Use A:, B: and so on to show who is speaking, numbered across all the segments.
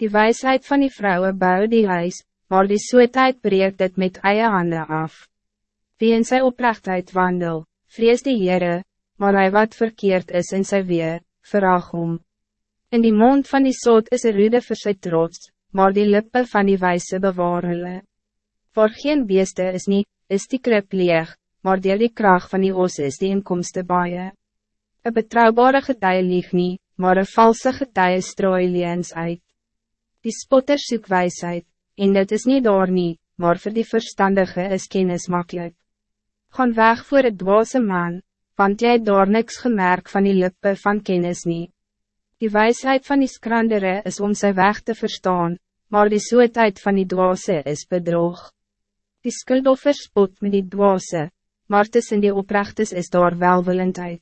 A: Die wijsheid van die vrouwen bouw die huis, maar die soetheid breekt het met eie handen af. Wie in sy oprechtheid wandel, vrees die Heere, maar hij wat verkeerd is in sy weer, verraag om. In die mond van die soot is een rude vir sy trots, maar die lippen van die wijze bewaar hulle. Voor geen beeste is niet, is die krip leeg, maar deel die kracht van die os is die inkomste baie. Een betrouwbare getuie lieg niet, maar een valse getuie strooi leens uit. Die spotter soek wijsheid, en dit is niet door nie, maar voor die verstandige is kennis makkelijk. Gaan weg voor het dwaze man, want jy daar niks gemerk van die lippe van kennis nie. Die wijsheid van die skrandere is om zijn weg te verstaan, maar die soetheid van die dwaze is bedrog. Die skuldoffer spot met die dwaze, maar tussen die oprechtes is daar welwillendheid.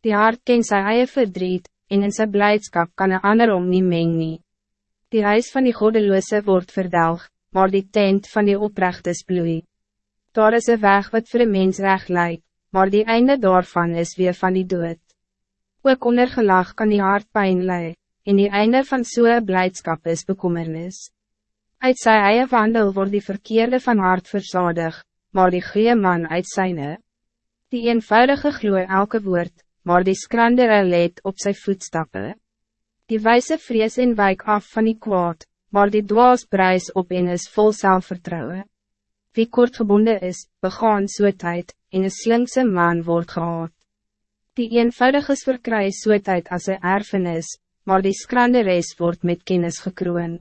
A: Die hart ken sy eie verdriet, en in zijn blijdschap kan een ander om nie meng nie. Die huis van die goddeloze wordt verdelg, maar die tent van die oprechtes bloei. Daar is een weg wat voor een mens recht lijkt, maar die einde daarvan is weer van die dood. Ook onder gelag kan die hart pijn lei, en die einde van zo'n blijdschap is bekommernis. Uit sy eie wandel wordt die verkeerde van hart verzadig, maar die goeie man uit syne. Die eenvoudige gloei elke woord, maar die skrandere leed op zijn voetstappen. Die wijze vrees en wijk af van die kwaad, maar die dwaas prijs op en is vol zelfvertrouwen. Wie kort gebonden is, begaan soetheid, en een slinkse man wordt gehad. Die eenvoudig is verkry soetheid as een erfenis, maar die skranderes wordt met kennis gekroon.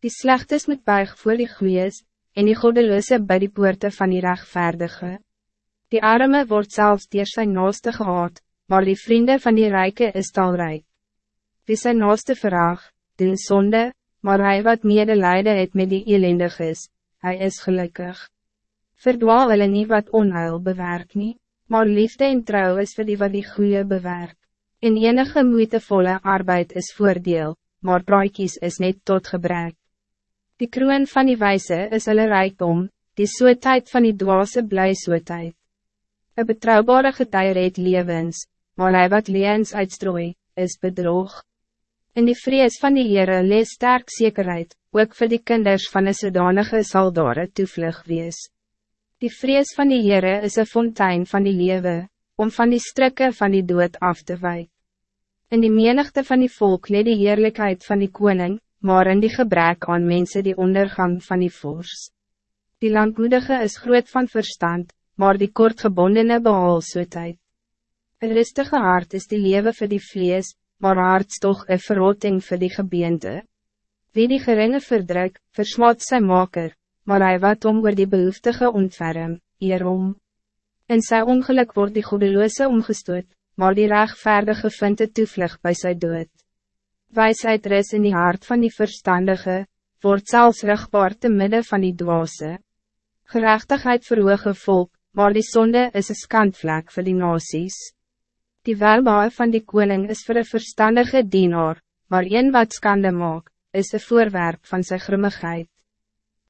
A: Die slechtes met buig voor die goeies, en die goddeloze bij die poorte van die rechtvaardige. Die arme wordt zelfs dier zijn naaste gehad, maar die vrienden van die rijke is talrijk. Wie zijn naaste vraag, doen zonde, maar hij wat medelijden het met die elendig is, hij is gelukkig. Verdwaal hulle nie wat onheil bewerk nie, maar liefde en trouw is vir die wat die goede bewerk. In enige moeitevolle arbeid is voordeel, maar praatjies is net tot gebrek. Die kroon van die wijze is hulle rijkdom, die soetheid van die dwaase bly soetheid. Een betrouwbare getuier het levens, maar hij wat leens uitstrooi, is bedrog. In die vrees van die Heere lees sterk zekerheid, ook voor die kinders van een zodanige sal daar een toevlug wees. Die vrees van die Heere is een fontein van die lewe, om van die strikken van die dood af te wijken. In die menigte van die volk leed die heerlijkheid van die koning, maar in die gebrek aan mensen die ondergang van die vors. Die langmoedige is groot van verstand, maar die kortgebondene behaal soetheid. Een rustige hart is die leven voor die vlees, maar hartstoch een verrotting voor die gebeente. Wie die geringe verdruk, versmaat sy maker, maar hij wat om oor die behoeftige ontferm, hierom. In sy ongeluk wordt die goedeloze omgestoot, maar die rechtvaardige vindt het toevlug bij sy dood. Wijsheid res in die hart van die verstandige, wordt zelfs rechtbaar te midden van die dwaase. Gerechtigheid verhoge volk, maar die zonde is een skandvlek voor die nasies. Die welbaar van die koning is voor een verstandige dienaar, maar een wat skande maak, is een voorwerp van zijn grimmigheid.